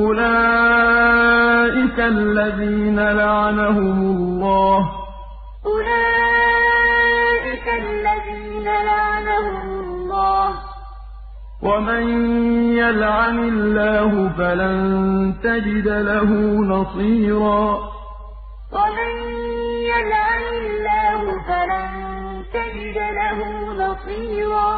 أُولَٰئِكَ الَّذِينَ لَعَنَهُمُ اللَّهُ أولئك الذين لعنهم الله ۖ وَمَن يَلْعَنِ اللَّهُ فَلَن تَجِدَ لَهُ نَصِيرًا وَمَن يَلْعَنِ اللَّهُ فَلَن تَجِدَ لَهُ نَصِيرًا